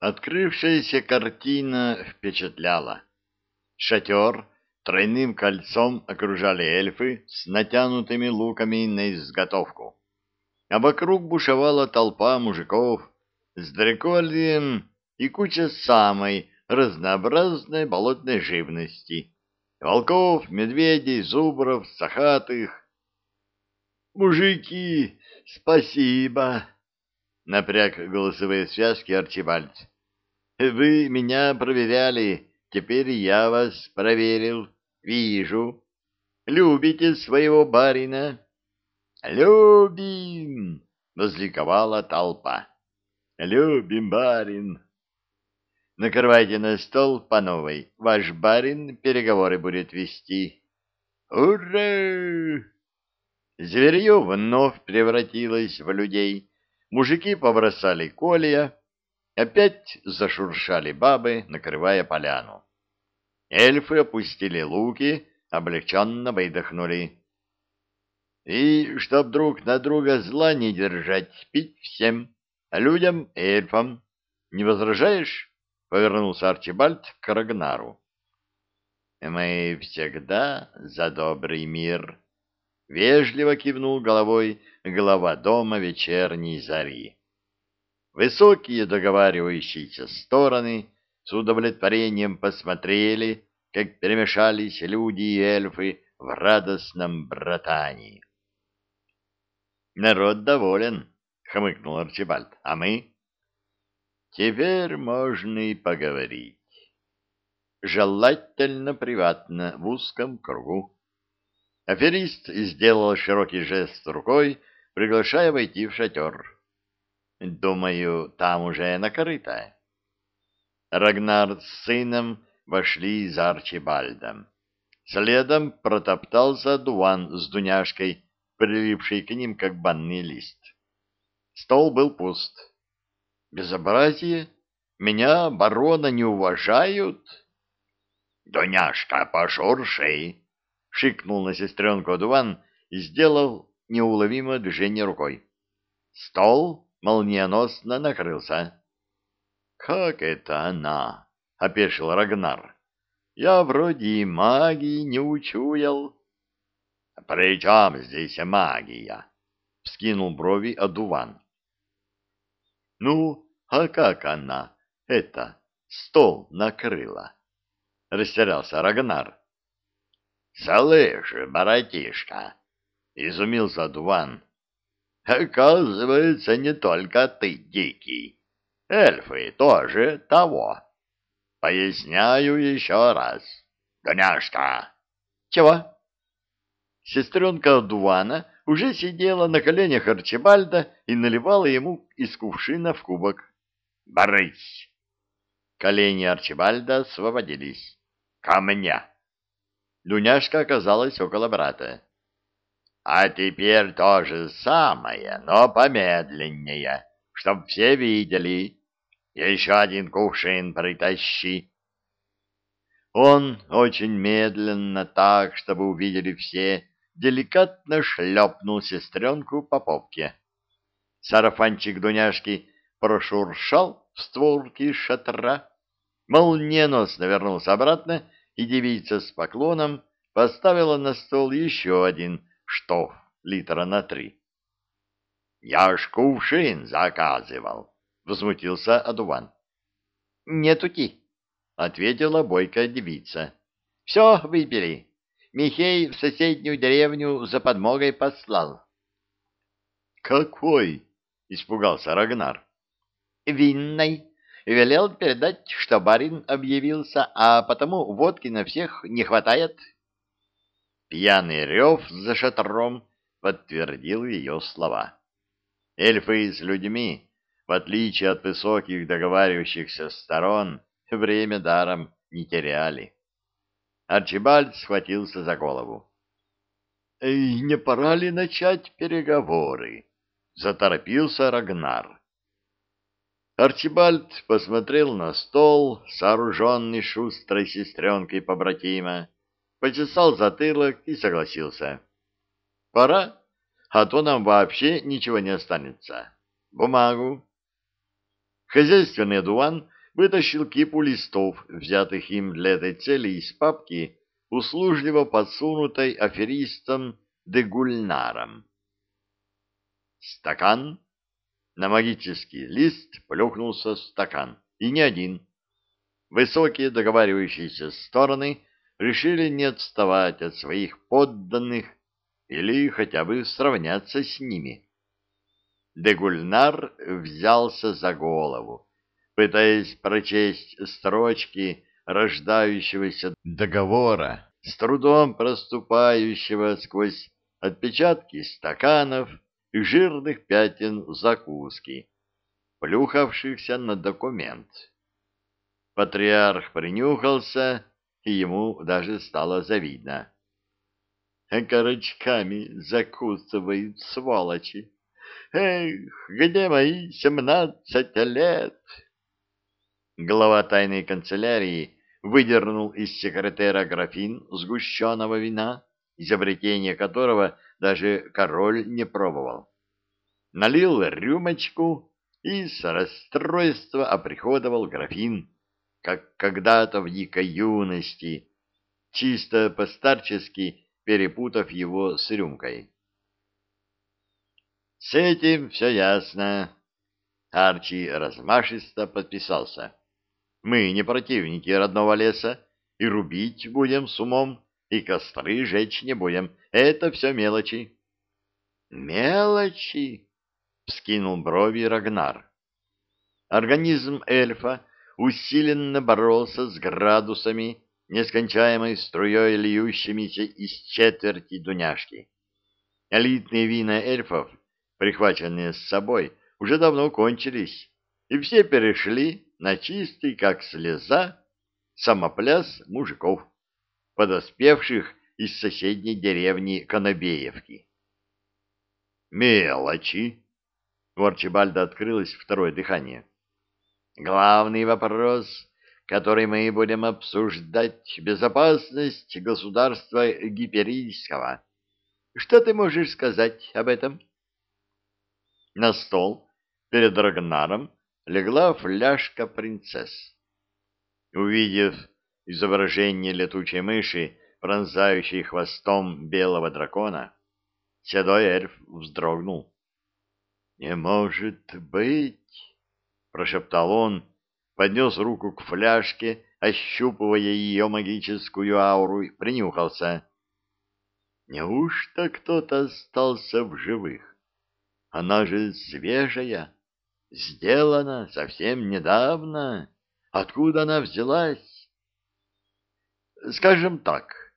Открывшаяся картина впечатляла. Шатер тройным кольцом окружали эльфы с натянутыми луками на изготовку. А вокруг бушевала толпа мужиков с дрекольем и куча самой разнообразной болотной живности. Волков, медведей, зубров, сахатых. «Мужики, спасибо!» — напряг голосовые связки Арчибальд. «Вы меня проверяли, теперь я вас проверил. Вижу. Любите своего барина?» «Любим!» — возликовала толпа. «Любим, барин!» Накрывайте на стол по новой. Ваш барин переговоры будет вести. Ура! Зверье вновь превратилось в людей. Мужики побросали колья. Опять зашуршали бабы, накрывая поляну. Эльфы опустили луки, облегченно выдохнули. И, чтоб друг на друга зла не держать, пить всем, людям и эльфам. Не возражаешь? — повернулся Арчибальд к Рагнару. «Мы всегда за добрый мир», — вежливо кивнул головой глава дома вечерней зари. Высокие договаривающиеся стороны с удовлетворением посмотрели, как перемешались люди и эльфы в радостном братании. «Народ доволен», — хмыкнул Арчибальд, — «а мы?» Теперь можно и поговорить. Желательно приватно, в узком кругу. Аферист сделал широкий жест рукой, приглашая войти в шатер. Думаю, там уже накрыто. Рагнар с сыном вошли за Арчибальдом. Следом протоптался Дуан с Дуняшкой, прилипший к ним, как банный лист. Стол был пуст. Безобразие? Меня, барона, не уважают? — Дуняшка, пошурши! — шикнул на сестренку Адуван и сделал неуловимое движение рукой. Стол молниеносно накрылся. — Как это она? — опешил Рагнар. — Я вроде и магии не учуял. — При чем здесь магия? — вскинул брови Адуван. Ну, а как она, это, стол накрыла? Растерялся Рагнар. Слышь, братишка, изумился Дуван. Оказывается, не только ты дикий. Эльфы тоже того. Поясняю еще раз. Дуняшка. Чего? Сестренка Дувана уже сидела на коленях Арчибальда и наливала ему из кувшина в кубок. «Борысь!» Колени Арчибальда освободились. «Ко мне!» Дуняшка оказалась около брата. «А теперь то же самое, но помедленнее, чтоб все видели. Еще один кувшин притащи». Он очень медленно, так, чтобы увидели все, деликатно шлепнул сестренку по попке. Сарафанчик Дуняшки прошуршал в створке шатра, молниеносно вернулся обратно, и девица с поклоном поставила на стол еще один штоф литра на три. — Я ж кувшин заказывал, — возмутился Адуван. — Нетути, — ответила бойкая девица. — Все выпили. Михей в соседнюю деревню за подмогой послал. «Какой?» — испугался Рагнар. «Винной. Велел передать, что барин объявился, а потому водки на всех не хватает». Пьяный рев за шатром подтвердил ее слова. Эльфы с людьми, в отличие от высоких договаривающихся сторон, время даром не теряли. Арчибальд схватился за голову. — Не пора ли начать переговоры? — заторопился Рагнар. Арчибальд посмотрел на стол, сооруженный шустрой сестренкой побратима, почесал затылок и согласился. — Пора, а то нам вообще ничего не останется. Бумагу. Хозяйственный одуван вытащил кипу листов, взятых им для этой цели из папки, услужливо подсунутой аферистом Дегульнаром. Стакан. На магический лист плюхнулся стакан. И не один. Высокие договаривающиеся стороны решили не отставать от своих подданных или хотя бы сравняться с ними. Дегульнар взялся за голову, пытаясь прочесть строчки рождающегося договора, с трудом проступающего сквозь отпечатки стаканов и жирных пятен закуски, плюхавшихся на документ. Патриарх принюхался, и ему даже стало завидно. Корочками закусывают сволочи. Эх, где мои семнадцать лет? Глава тайной канцелярии выдернул из секретера графин сгущенного вина, изобретение которого даже король не пробовал. Налил рюмочку и с расстройства оприходовал графин, как когда-то в дикой юности, чисто постарчески перепутав его с рюмкой. С этим все ясно. Арчи размашисто подписался. Мы не противники родного леса, и рубить будем с умом, и костры жечь не будем. Это все мелочи. Мелочи? Вскинул брови Рагнар. Организм эльфа усиленно боролся с градусами, нескончаемой струей льющимися из четверти дуняшки. Элитные вина эльфов прихваченные с собой, уже давно кончились, и все перешли на чистый, как слеза, самопляс мужиков, подоспевших из соседней деревни Конобеевки. «Мелочи!» У Арчибальда открылось второе дыхание. «Главный вопрос, который мы будем обсуждать, — безопасность государства Гиперийского. Что ты можешь сказать об этом?» На стол перед Рагнаром легла фляжка принцесс. Увидев изображение летучей мыши, пронзающей хвостом белого дракона, седой эльф вздрогнул. — Не может быть! — прошептал он, поднес руку к фляжке, ощупывая ее магическую ауру, и принюхался. — Неужто кто-то остался в живых? Она же свежая, сделана совсем недавно. Откуда она взялась? Скажем так,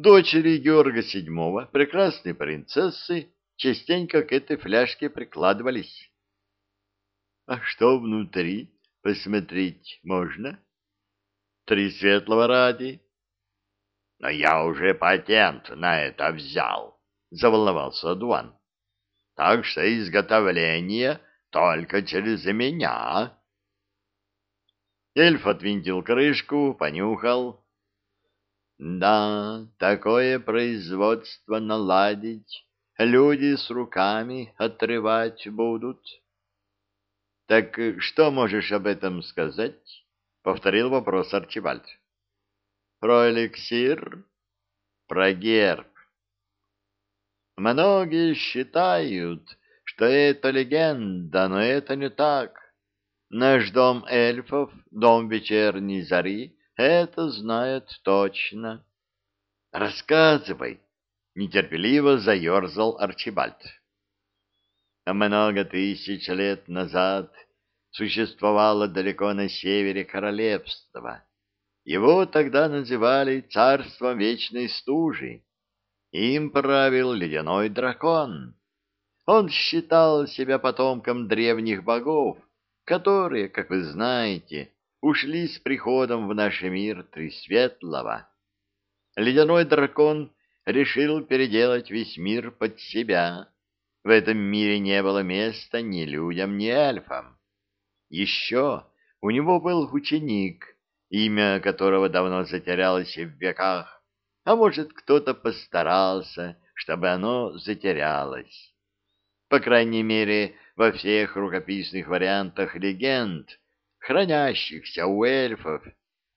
дочери Георга VII, прекрасной принцессы, частенько к этой фляжке прикладывались. А что внутри, посмотреть можно? Три светлого ради. Но я уже патент на это взял, заволновался Адуан так что изготовление только через меня. Эльф отвинтил крышку, понюхал. Да, такое производство наладить люди с руками отрывать будут. Так что можешь об этом сказать? Повторил вопрос Арчибальд. Про эликсир? Про герб. Многие считают, что это легенда, но это не так. Наш дом эльфов, дом вечерней зари, это знает точно. Рассказывай, нетерпеливо заерзал Арчибальд. Много тысяч лет назад существовало далеко на севере королевство. Его тогда называли царством вечной стужи. Им правил ледяной дракон. Он считал себя потомком древних богов, которые, как вы знаете, ушли с приходом в наш мир Тресветлого. Ледяной дракон решил переделать весь мир под себя. В этом мире не было места ни людям, ни эльфам. Еще у него был ученик, имя которого давно затерялось в веках, а может, кто-то постарался, чтобы оно затерялось. По крайней мере, во всех рукописных вариантах легенд, хранящихся у эльфов,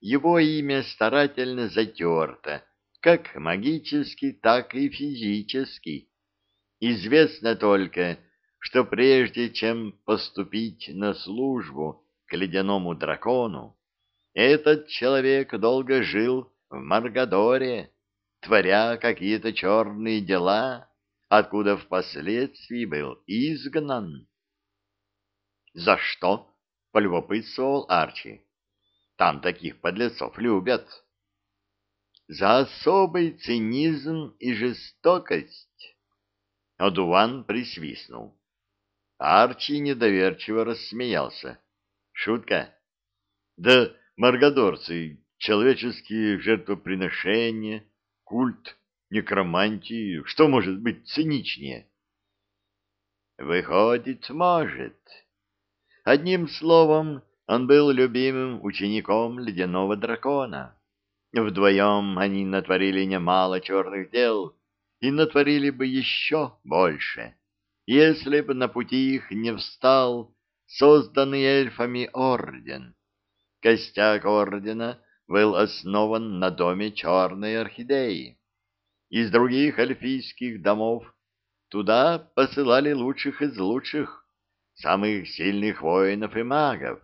его имя старательно затерто, как магически, так и физически. Известно только, что прежде чем поступить на службу к ледяному дракону, этот человек долго жил в Маргадоре, творя какие-то черные дела, откуда впоследствии был изгнан. — За что? — полюбопытствовал Арчи. — Там таких подлецов любят. — За особый цинизм и жестокость. Одуван присвистнул. Арчи недоверчиво рассмеялся. Шутка? Да маргадорцы, человеческие жертвоприношения, культ, некромантии, что может быть циничнее? Выходит, может. Одним словом, он был любимым учеником ледяного дракона. Вдвоем они натворили немало черных дел и натворили бы еще больше если бы на пути их не встал созданный эльфами орден. Костяк ордена был основан на доме черной орхидеи. Из других эльфийских домов туда посылали лучших из лучших, самых сильных воинов и магов.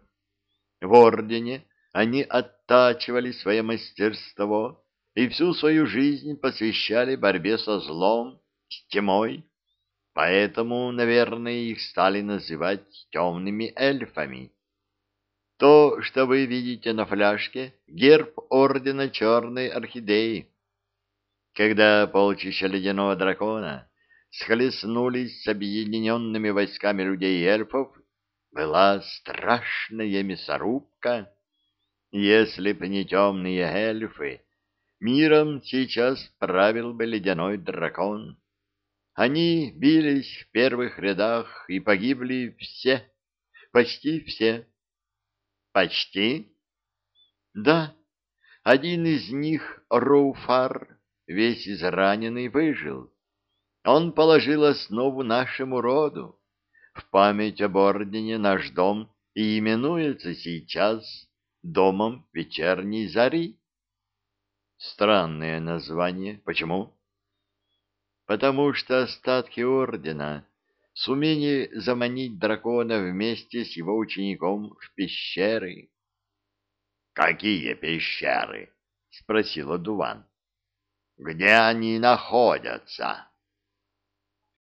В ордене они оттачивали свое мастерство и всю свою жизнь посвящали борьбе со злом, с тьмой, Поэтому, наверное, их стали называть темными эльфами. То, что вы видите на фляжке, герб ордена Черной Орхидеи. Когда полчища ледяного дракона схлестнулись с объединенными войсками людей и эльфов, была страшная мясорубка. Если б не темные эльфы, миром сейчас правил бы ледяной дракон. Они бились в первых рядах и погибли все, почти все. Почти? Да, один из них, Роуфар, весь израненный, выжил. Он положил основу нашему роду. В память об ордене наш дом и именуется сейчас домом вечерней зари. Странное название. Почему? потому что остатки ордена сумели заманить дракона вместе с его учеником в пещеры. — Какие пещеры? — спросил Дуван. — Где они находятся?